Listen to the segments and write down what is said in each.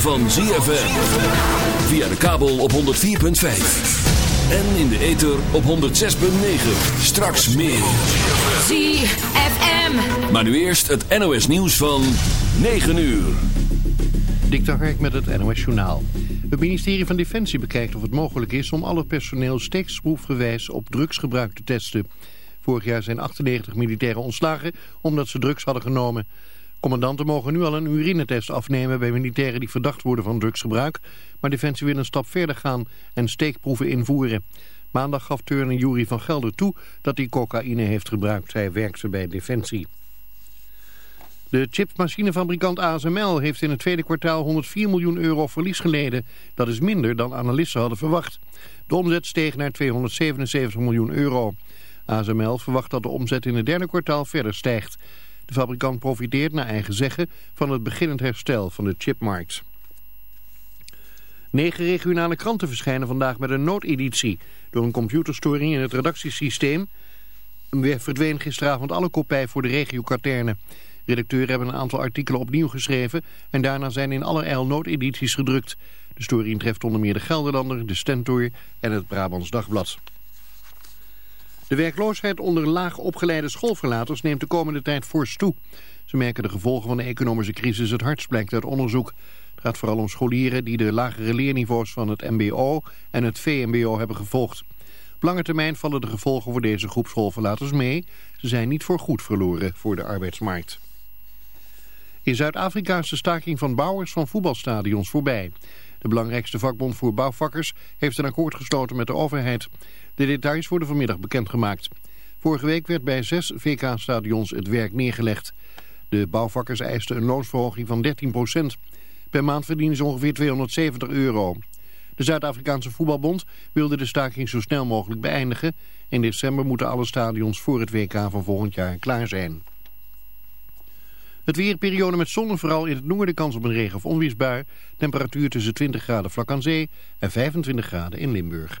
van ZFM. Via de kabel op 104.5. En in de ether op 106.9. Straks meer. ZFM. Maar nu eerst het NOS nieuws van 9 uur. Dik Hark met het NOS Journaal. Het ministerie van Defensie bekijkt of het mogelijk is om alle personeel steeksproefgewijs op drugsgebruik te testen. Vorig jaar zijn 98 militairen ontslagen omdat ze drugs hadden genomen. Commandanten mogen nu al een urinetest afnemen bij militairen die verdacht worden van drugsgebruik. Maar Defensie wil een stap verder gaan en steekproeven invoeren. Maandag gaf turner Jury van Gelder toe dat hij cocaïne heeft gebruikt. Hij werkte bij Defensie. De chipmachinefabrikant ASML heeft in het tweede kwartaal 104 miljoen euro verlies geleden. Dat is minder dan analisten hadden verwacht. De omzet steeg naar 277 miljoen euro. ASML verwacht dat de omzet in het derde kwartaal verder stijgt. De fabrikant profiteert naar eigen zeggen van het beginnend herstel van de chipmarkt. Negen regionale kranten verschijnen vandaag met een noodeditie. Door een computerstoring in het redactiesysteem verdween gisteravond alle kopij voor de regiokaterne. Redacteuren hebben een aantal artikelen opnieuw geschreven en daarna zijn in allerijl noodedities gedrukt. De storing treft onder meer de Gelderlander, de Stentor en het Brabants Dagblad. De werkloosheid onder laag opgeleide schoolverlaters neemt de komende tijd fors toe. Ze merken de gevolgen van de economische crisis het hardst, blijkt uit onderzoek. Het gaat vooral om scholieren die de lagere leerniveaus van het mbo en het vmbo hebben gevolgd. Op lange termijn vallen de gevolgen voor deze groep schoolverlaters mee. Ze zijn niet voor goed verloren voor de arbeidsmarkt. In Zuid-Afrika is de staking van bouwers van voetbalstadions voorbij. De belangrijkste vakbond voor bouwvakkers heeft een akkoord gesloten met de overheid. De details worden vanmiddag bekendgemaakt. Vorige week werd bij zes VK-stadions het werk neergelegd. De bouwvakkers eisten een loonsverhoging van 13% Per maand verdienen ze ongeveer 270 euro. De Zuid-Afrikaanse voetbalbond wilde de staking zo snel mogelijk beëindigen. In december moeten alle stadions voor het WK van volgend jaar klaar zijn. Het weerperiode met zon vooral in het noorden kans op een regen- of onweersbui. Temperatuur tussen 20 graden vlak aan zee en 25 graden in Limburg.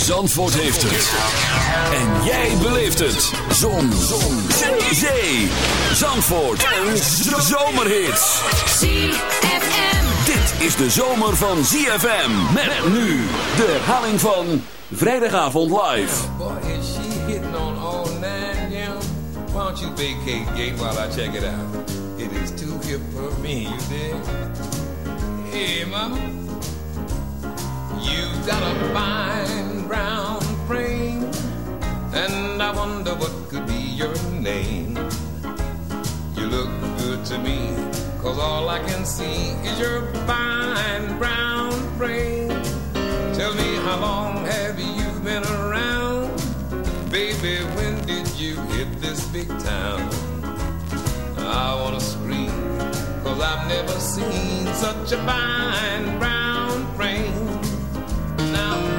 Zandvoort heeft het. En jij beleeft het. Zon. Zon. Zee. Zandvoort. Een zomerhit. ZFM. Dit is de zomer van ZFM. Met nu de herhaling van Vrijdagavond Live. Boy, is she hitting on all nine, yeah. Why don't you vacate gate while I check it out? It is too hip for me, you dig? Hey, mama. You got a fine brown frame, and I wonder what could be your name. You look good to me, cause all I can see is your fine brown frame. Tell me how long have you been around? Baby, when did you hit this big town? I wanna scream, cause I've never seen such a fine brown frame.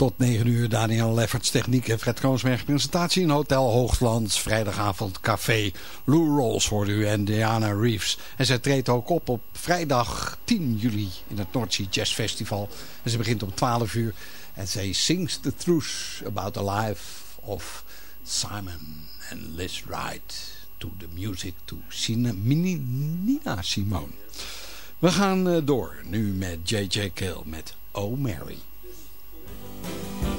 Tot 9 uur Daniel Lefferts techniek en Fred Koonsberg presentatie in Hotel Hoogland. Vrijdagavond café. Lou Rolls hoorde u en Diana Reeves. En zij treedt ook op op vrijdag 10 juli in het North Jazz Festival. En ze begint om 12 uur. En zij sings the truth about the life of Simon and Liz Wright. To the music to Sina, Nina Simone. We gaan eh, door nu met J.J. Kill met Oh Mary. Thank you.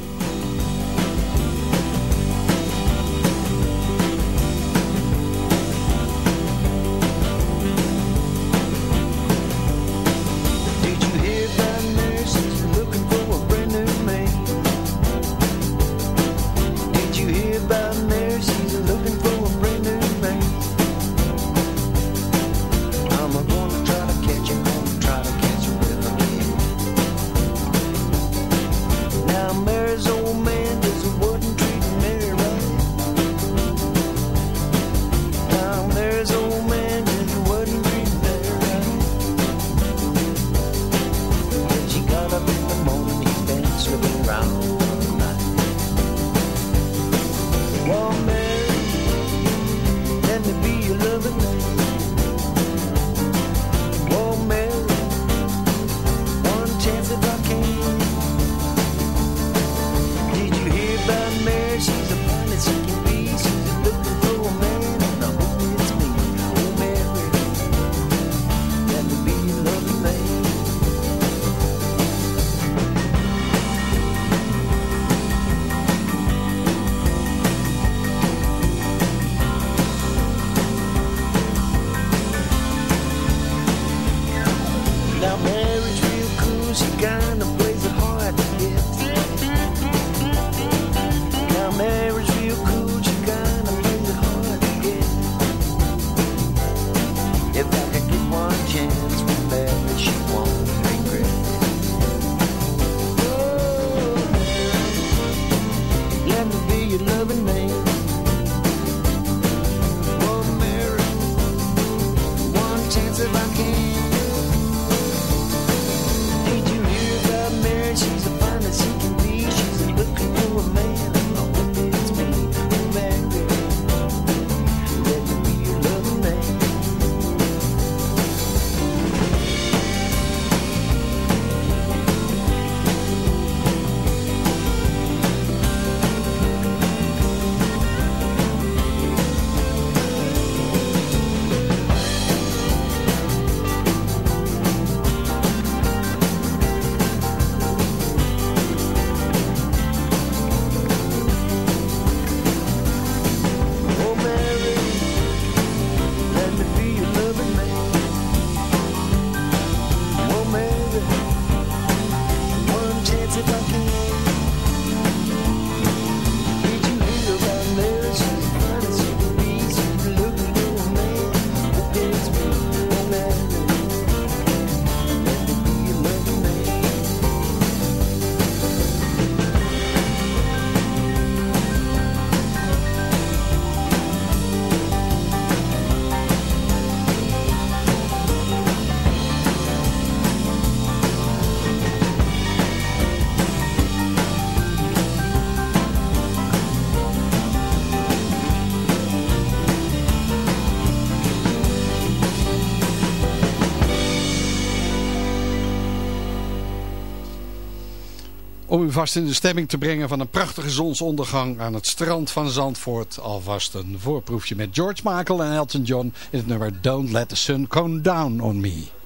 Om u vast in de stemming te brengen van een prachtige zonsondergang aan het strand van Zandvoort. Alvast een voorproefje met George Michael en Elton John in het nummer Don't Let the Sun Come Down on Me.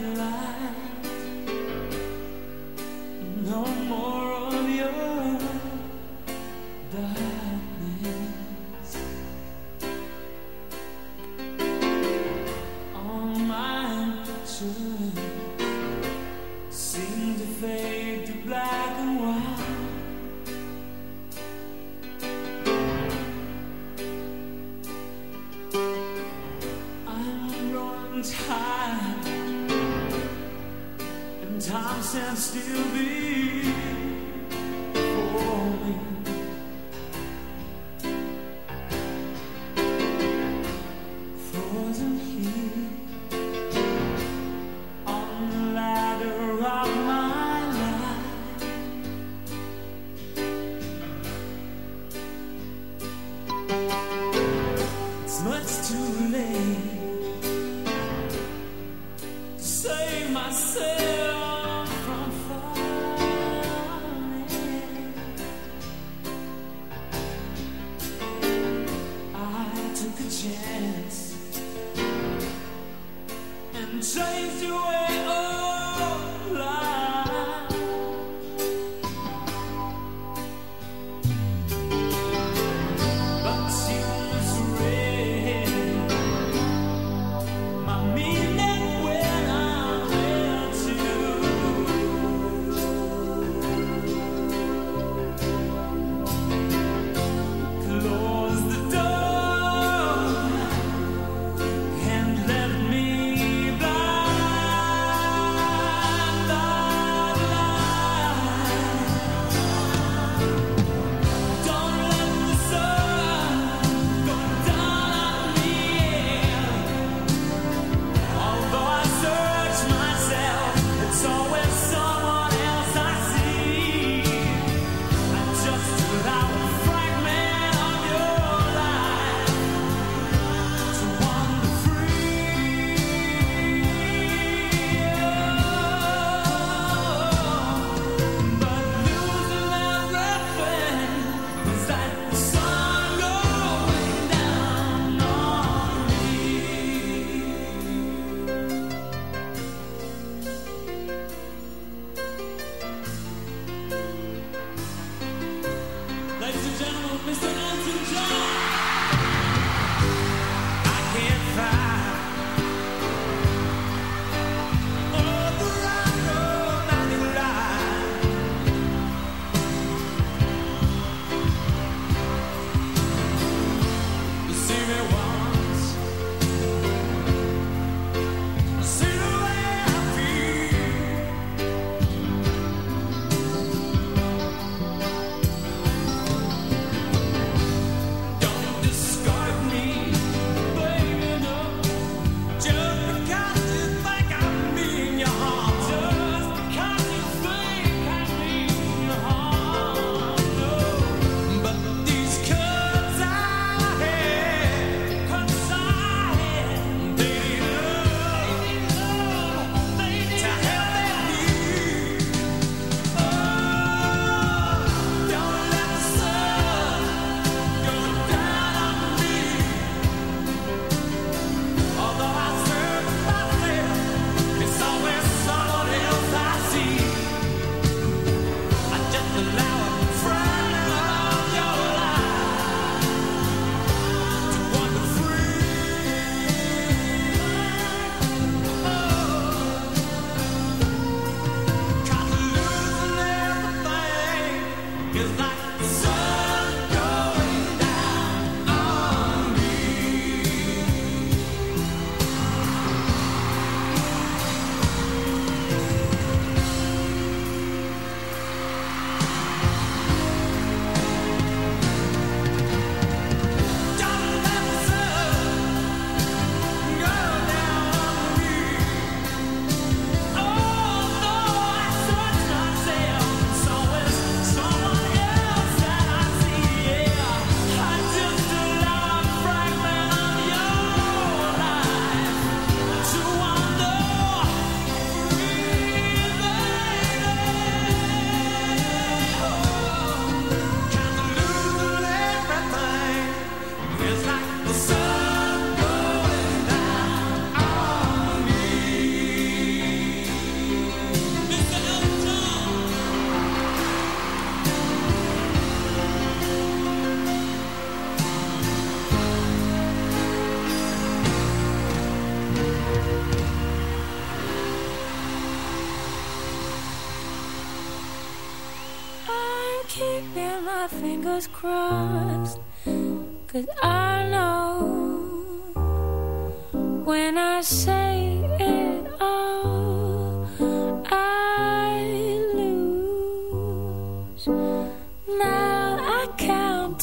bad life.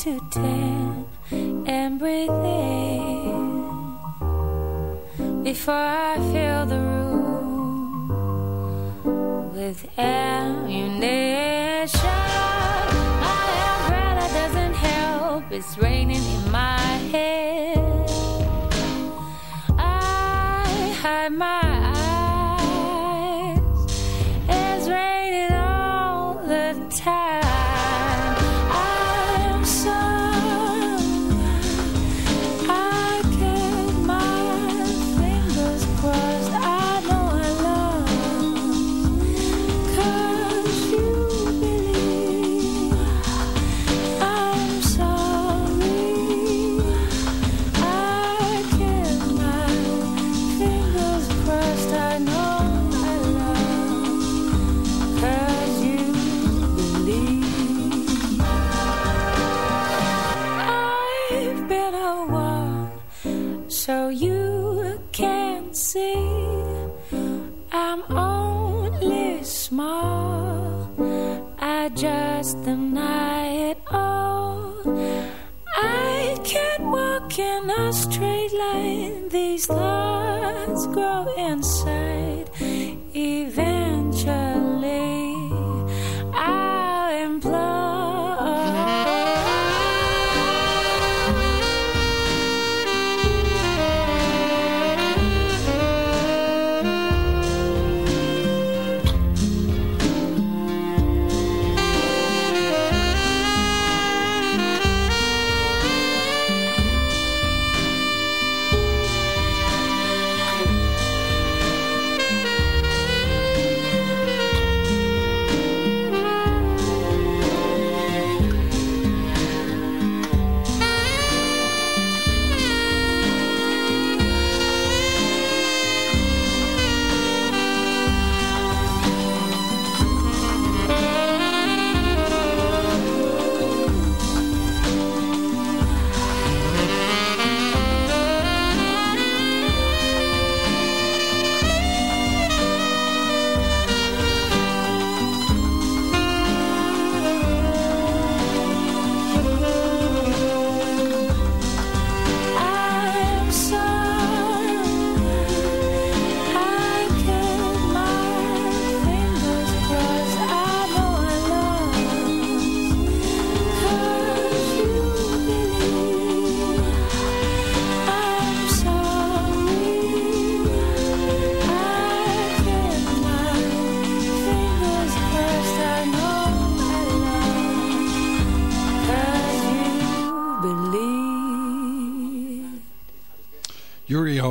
To ten and breathe in before I fill the room with ammunition. My umbrella doesn't help, it's raining in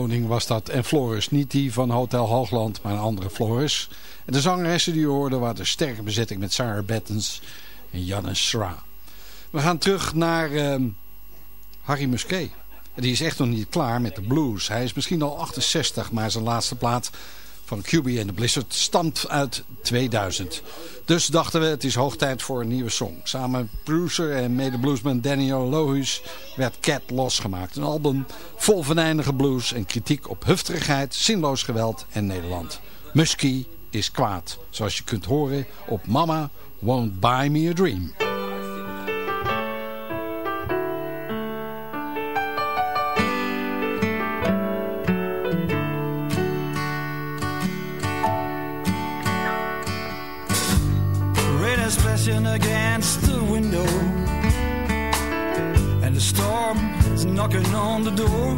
Was dat. En Floris, niet die van Hotel Hoogland, maar een andere Floris. En de zangeressen die je hoorde waren de sterke bezetting met Sarah Bettens en Janne Sra. We gaan terug naar ehm, Harry Musquet. Die is echt nog niet klaar met de blues. Hij is misschien al 68, maar zijn laatste plaat van QB and the Blizzard stamt uit 2000. Dus dachten we, het is hoog tijd voor een nieuwe song. Samen met producer en mede-bluesman Daniel Lohuis werd Cat losgemaakt. Een album vol venijnige blues en kritiek op hufterigheid, zinloos geweld en Nederland. Muskie is kwaad, zoals je kunt horen op Mama Won't Buy Me a Dream. Knocking on the door.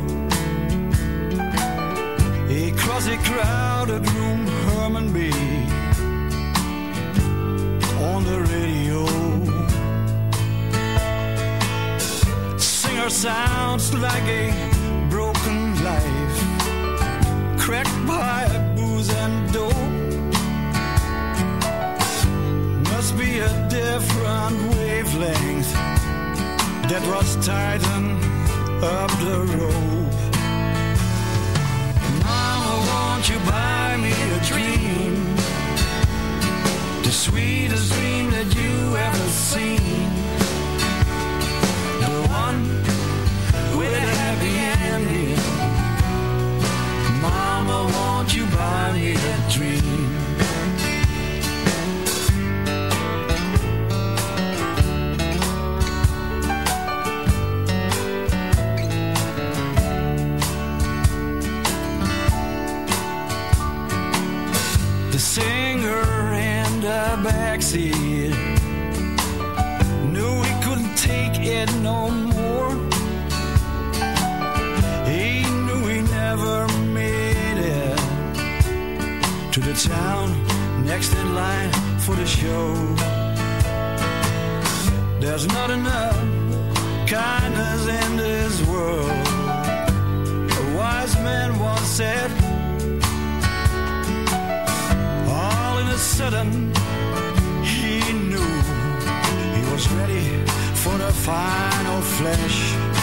Across a crowded room, Herman B. on the radio. Singer sounds like a broken life, cracked by booze and dope. Must be a different wavelength that was tighten up the rope. Mama, won't you buy me a dream? The sweetest dream that you ever seen. town, next in line for the show. There's not enough kindness in this world. A wise man once said, All in a sudden, he knew he was ready for the final flash.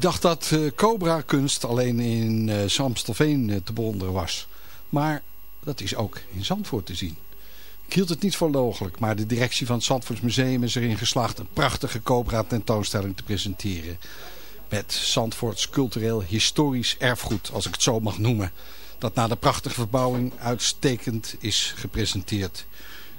Ik dacht dat eh, Cobra-kunst alleen in uh, Samstelveen eh, te bewonderen was. Maar dat is ook in Zandvoort te zien. Ik hield het niet voor mogelijk, maar de directie van het Zandvoorts Museum is erin geslaagd een prachtige Cobra tentoonstelling te presenteren. Met Zandvoorts cultureel historisch erfgoed, als ik het zo mag noemen. Dat na de prachtige verbouwing uitstekend is gepresenteerd.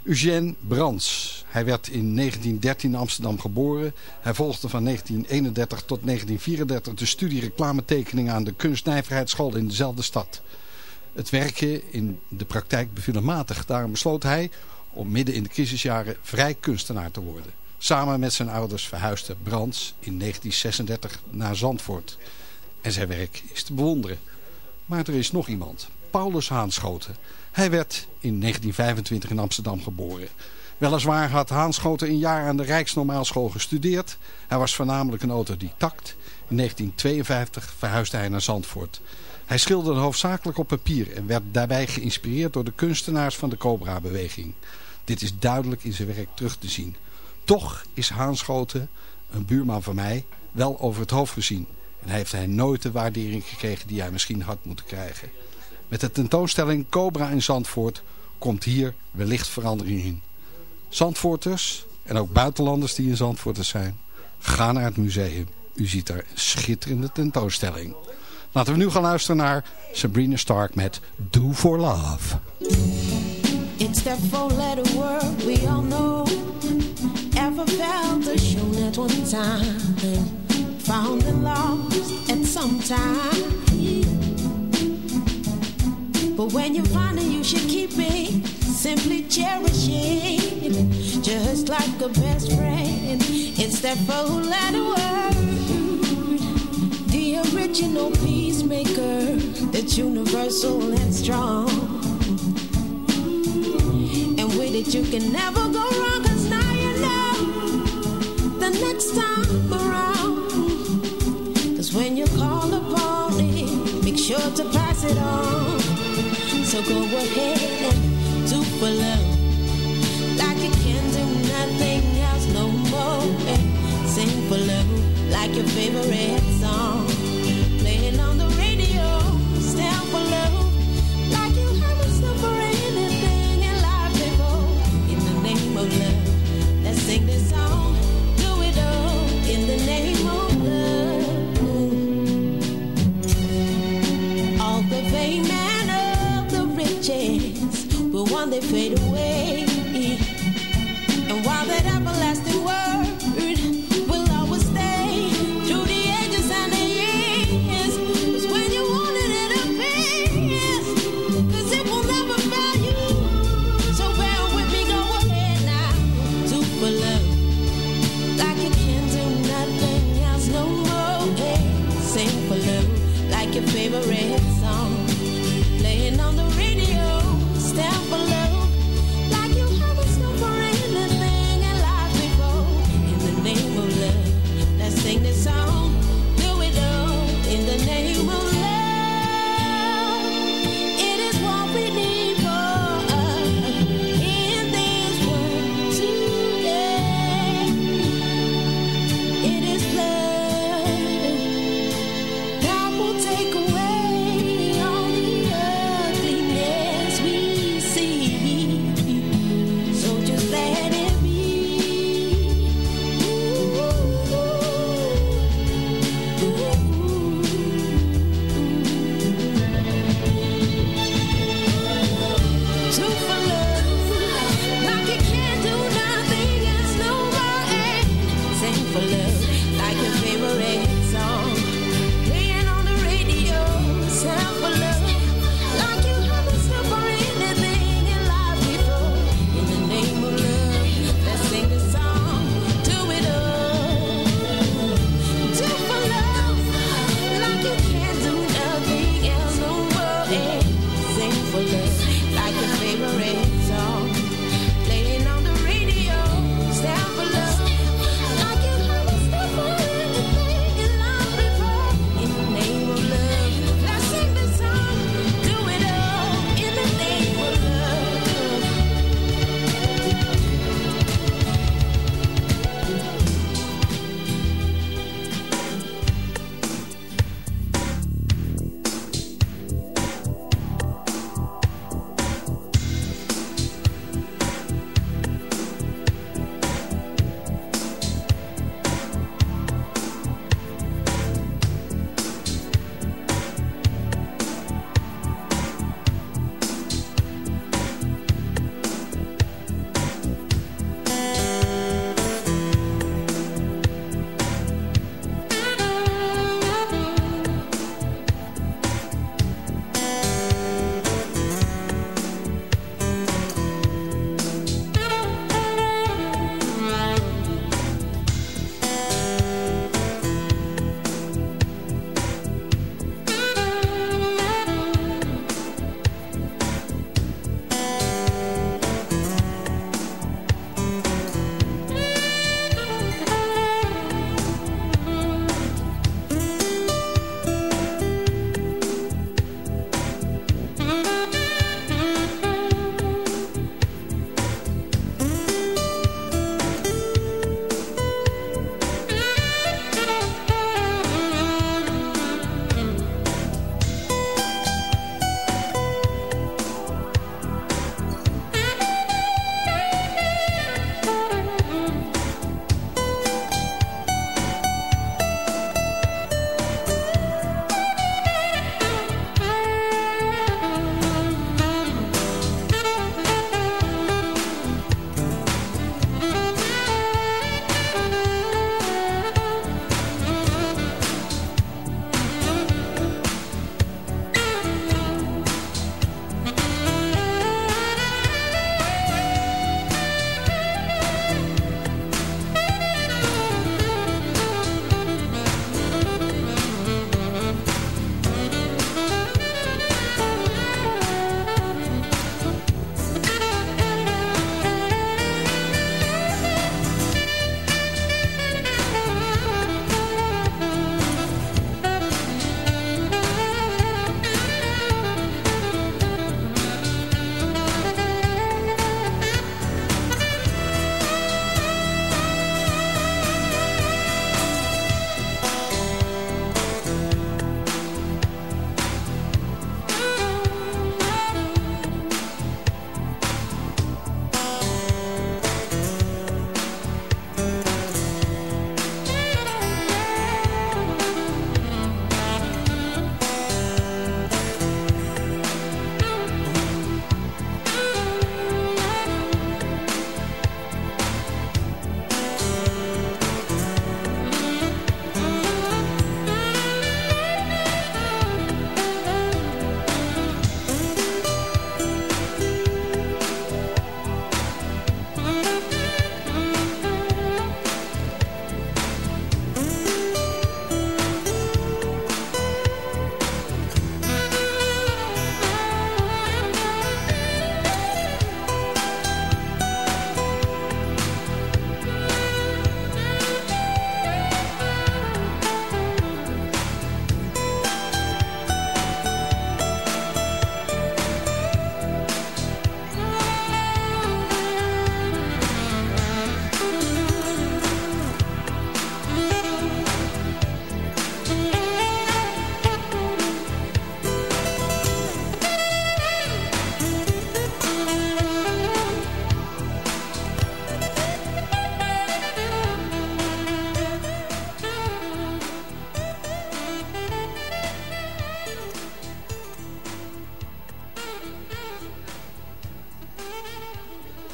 Eugène Brands. Hij werd in 1913 in Amsterdam geboren. Hij volgde van 1931 tot 1934 de studie reclametekening aan de kunstnijverheidsschool in dezelfde stad. Het werken in de praktijk beviel hem matig. Daarom besloot hij om midden in de crisisjaren vrij kunstenaar te worden. Samen met zijn ouders verhuisde Brands in 1936 naar Zandvoort. En zijn werk is te bewonderen. Maar er is nog iemand. Paulus Haanschoten. Hij werd in 1925 in Amsterdam geboren. Weliswaar had Haanschoten een jaar aan de Rijksnormaalschool gestudeerd. Hij was voornamelijk een autodidact. In 1952 verhuisde hij naar Zandvoort. Hij schilderde hoofdzakelijk op papier en werd daarbij geïnspireerd door de kunstenaars van de Cobra-beweging. Dit is duidelijk in zijn werk terug te zien. Toch is Haanschoten, een buurman van mij, wel over het hoofd gezien. En heeft hij nooit de waardering gekregen die hij misschien had moeten krijgen. Met de tentoonstelling Cobra in Zandvoort komt hier wellicht verandering in. Zandvoorters en ook buitenlanders die in Zandvoorters zijn, ga naar het museum. U ziet daar een schitterende tentoonstelling. Laten we nu gaan luisteren naar Sabrina Stark met Do For Love. It's that four-letter word we all know. Ever felt or shown at one time. Found and lost at some time. But when you find it, you should keep it. Simply cherish it. Just like a best friend. It's that four-letter word. The original peacemaker. That's universal and strong. And with it you can never go wrong Cause now you know The next time around Cause when you call upon it Make sure to pass it on So go ahead and do for love. Like you can do nothing else no more. And Sing for love like your favorite song day fade away.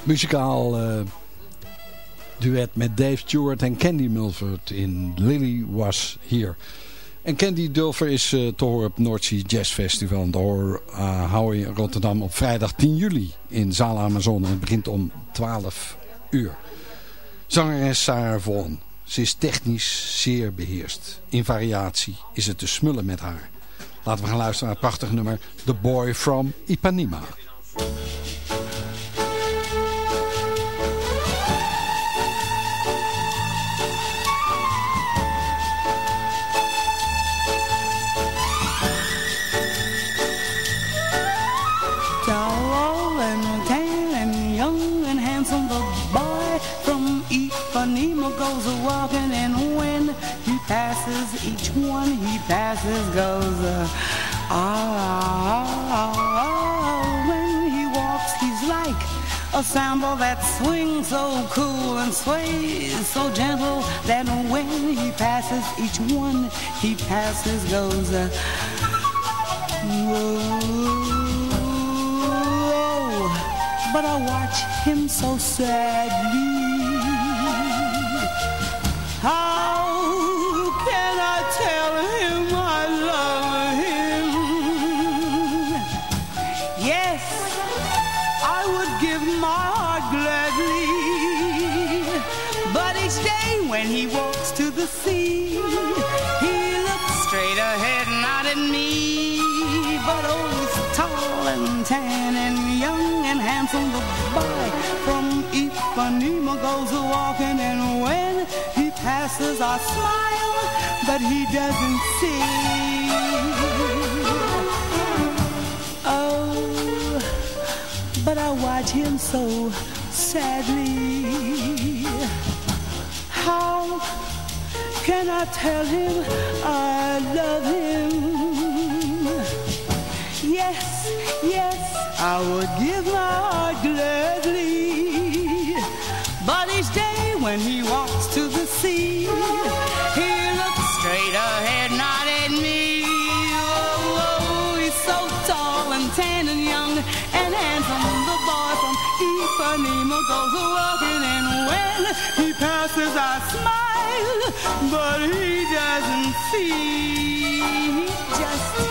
Muzikaal eh, duet met Dave Stewart en Candy Mulford in Lily Was Here. En Candy Dulfer is eh, te horen op Noordzee Jazz Festival. En daar hou in Rotterdam op vrijdag 10 juli in Zaal Amazon. Het begint om 12 uur. Zangeres Sarah Vaughan. Ze is technisch zeer beheerst. In variatie is het te smullen met haar. Laten we gaan luisteren naar het nummer The Boy from Ipanema. He goes uh, ah. When he walks, he's like a samba that swings so cool and sways so gentle that when he passes, each one he passes goes. Uh, whoa. But I watch him so sadly. Ipanema goes a walking, and when he passes, I smile, but he doesn't see. Oh, but I watch him so sadly. How can I tell him I love him? Yes, yes, I would give my heart gladly. He passes, I smile, but he doesn't see. He just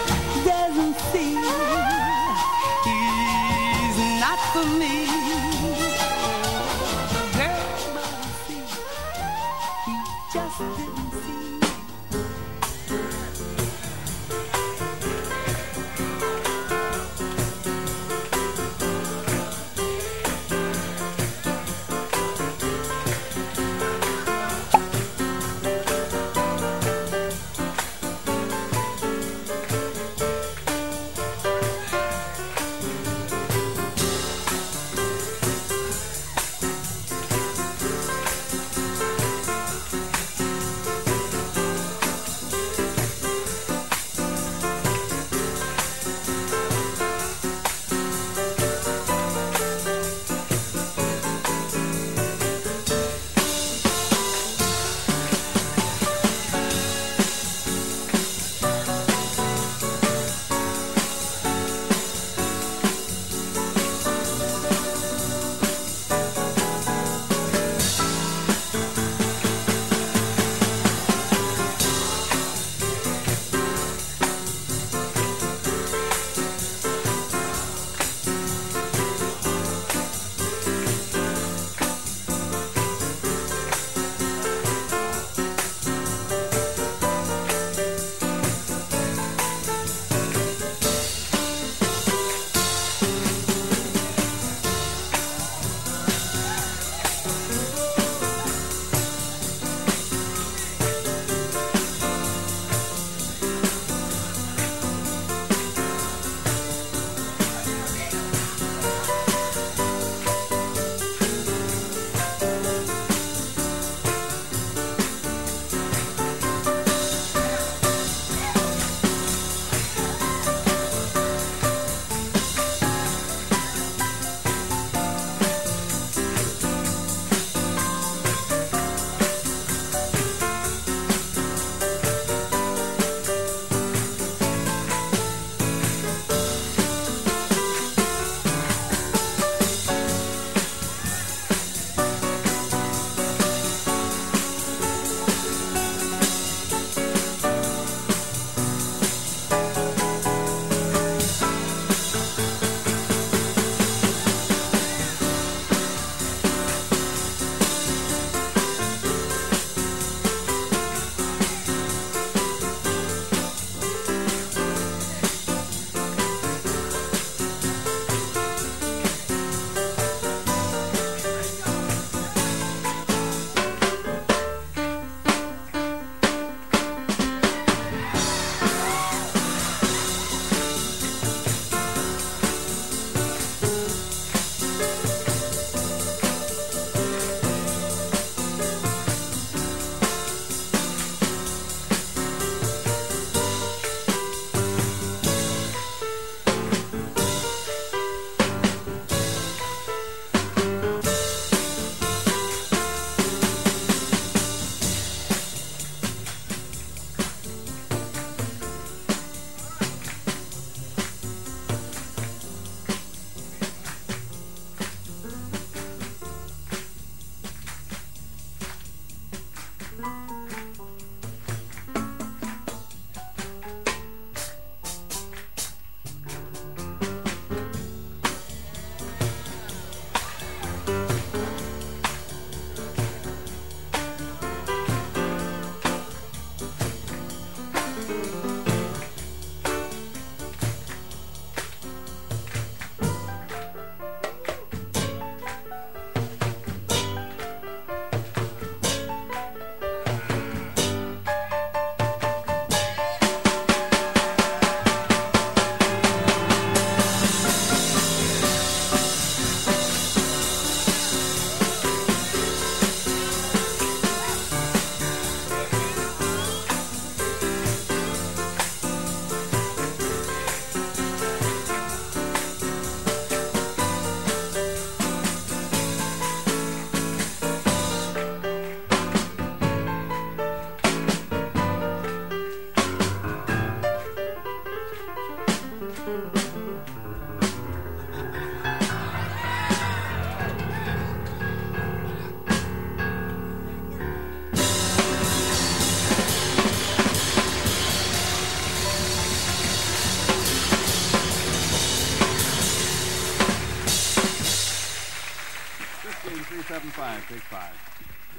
475, take five.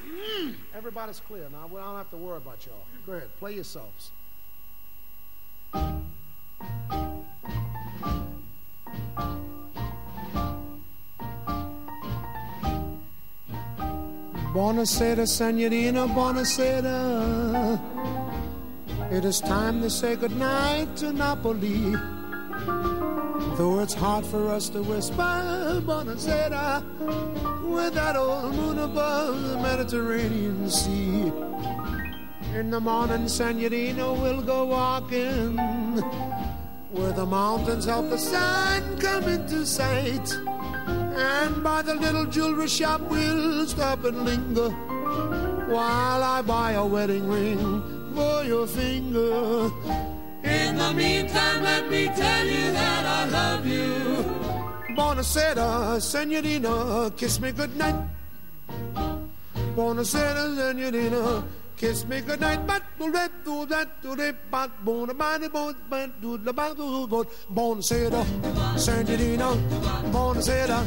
Mm. Everybody's clear now. We don't have to worry about y'all. Go ahead, play yourselves. Buonasera, Senorina, buonasera. It is time to say goodnight to Napoli. Though it's hard for us to whisper, buonasera, with that old moon above the Mediterranean Sea. In the morning, Senorina, we'll go walking where the mountains help the sun come into sight. And by the little jewelry shop, we'll stop and linger while I buy a wedding ring for your finger. In the meantime, let me tell you that I love you. Buonasera, senorina, kiss me goodnight. Buonasera, senorina, kiss me goodnight. But do that, do that, do that, but bona bani, bon, but do the do good. Buonasera, senorina, buonasera.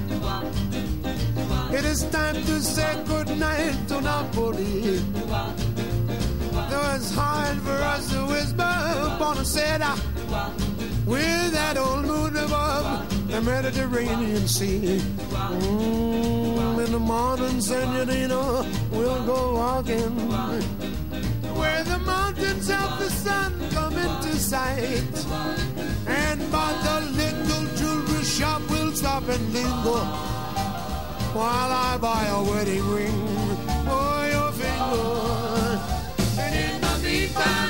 It is time to say goodnight to Napoli. It's hard for us to whisper, buonasera, with that old moon above the Mediterranean Sea. Mm, in the morning, senorina, we'll go walking where the mountains help the sun come into sight. And by the little jewelry shop, we'll stop and linger while I buy a wedding ring for your finger. In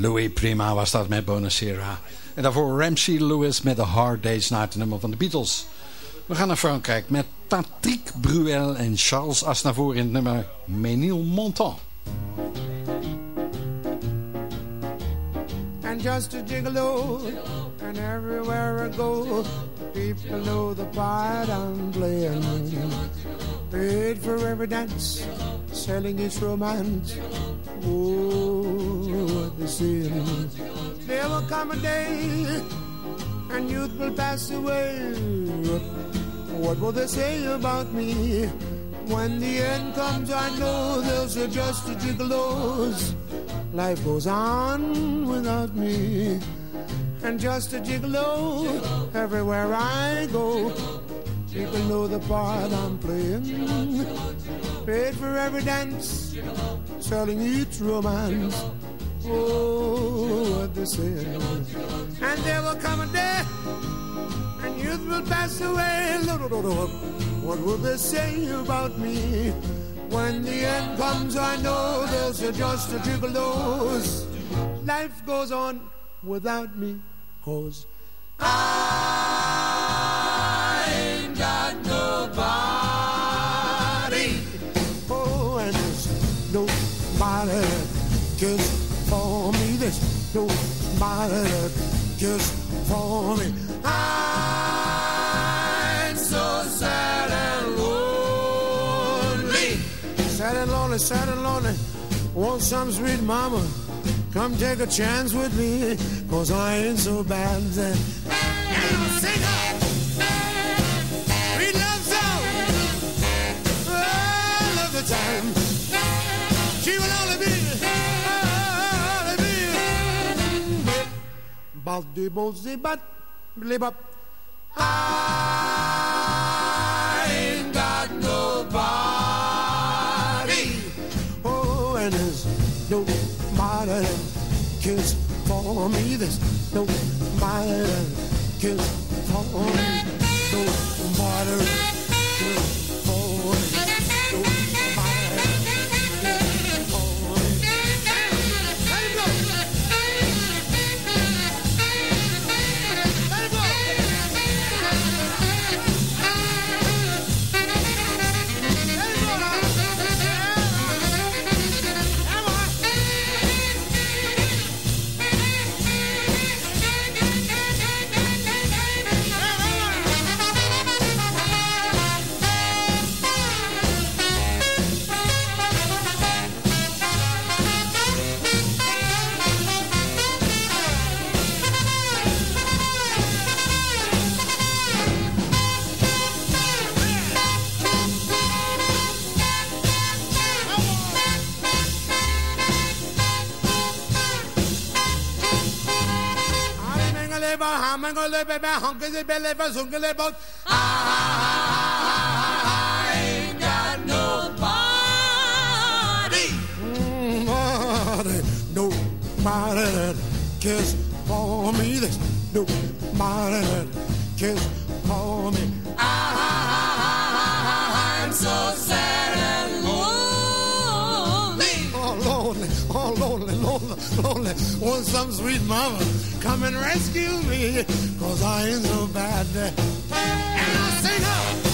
Louis Prima was dat met Bonacera. En daarvoor Ramsey Lewis met The Hard Day's Night, een nummer van de Beatles. We gaan naar Frankrijk met Patrick Bruel en Charles Aznavour in het nummer Ménilmontant. and just a gigolo. And everywhere I go, people know the part I'm playing. Paid for every dance, selling its romance. Oh, they say. There will come a day, and youth will pass away. What will they say about me? When the end comes, I know they'll say just the gigolos. Life goes on without me. And just a gigolo everywhere I go. People know the part I'm playing. Paid for every dance, selling each romance. Oh, what they say. And there will come a day, and youth will pass away. What will they say about me? When the end comes, I know there's just a jiggle gigolos. Life goes on without me, cause I cares for me. I'm so sad and lonely. Sad and lonely, sad and lonely. Want some sweet mama? Come take a chance with me, cause I ain't so bad. And sing up! Sweet love song! All of the time. bas du bon zibat, les bap. I ain't got nobody. Oh, and there's nobody that cares for me. There's nobody that cares for me. Nobody I ain't got nobody. Nobody, nobody that cares for me. There's nobody that cares for me. I'm so sad and lonely. Oh, lonely, oh, lonely, lonely, lonely. Want some sweet mama come and rescue me, cause I ain't so bad. And I sing up.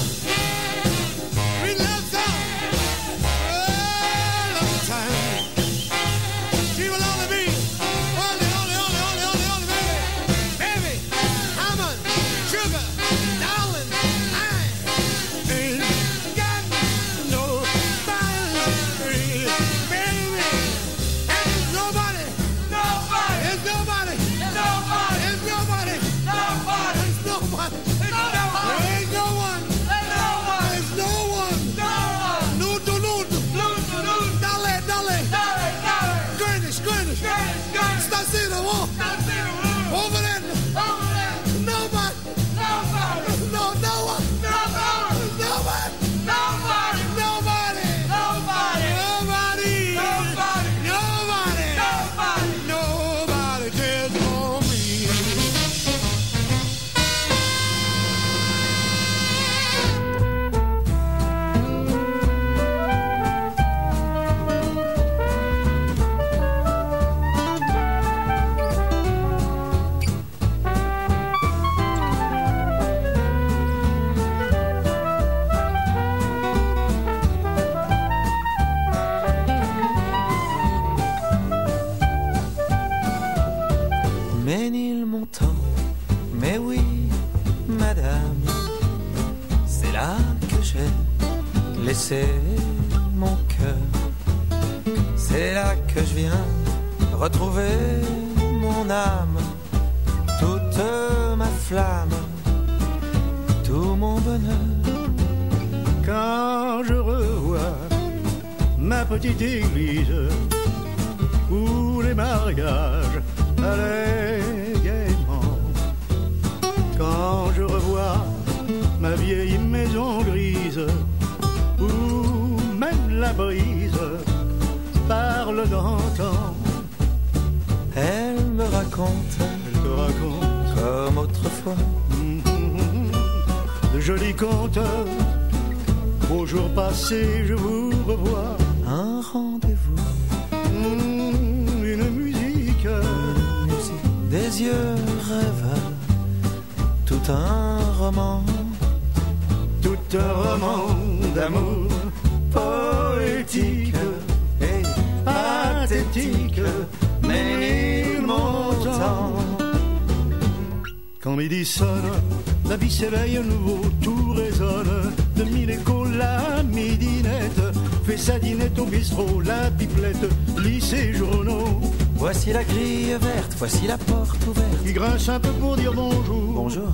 Voici la grille verte, voici la porte ouverte. Il grince un peu pour dire bonjour. Bonjour.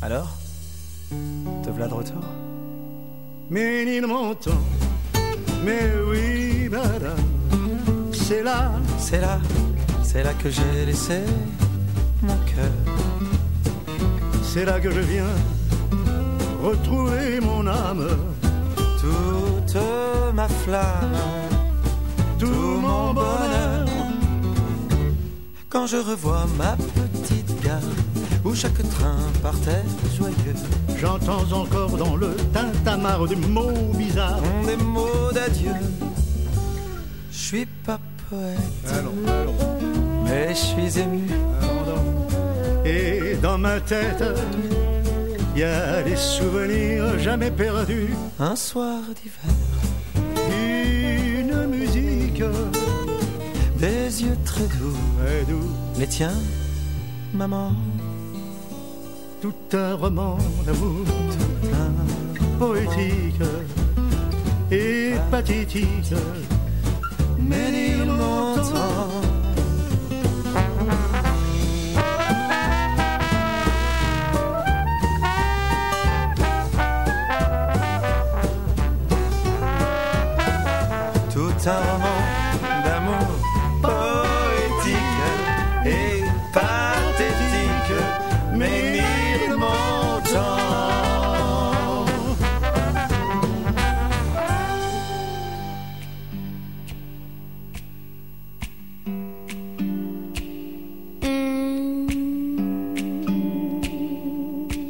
Alors Te voilà de retour? Mais il m'entend, mais oui, madame, c'est là, C'est là, c'est là que j'ai laissé mon cœur. C'est là que je viens retrouver mon âme. Toute ma flamme, tout mon bonheur. Quand je revois ma petite gare où chaque train partait joyeux. J'entends encore dans le tintamarre des mots bizarres. Des mots d'adieu. Je suis pas poète, mais je suis ému. Et dans ma tête, il y a des souvenirs jamais perdus. Un soir d'hiver, une musique, des yeux très doux, très doux. Les tiens, maman. Tout un roman d'amour, tout un poétique et pathétique. Mais il m'entend. Tout un roman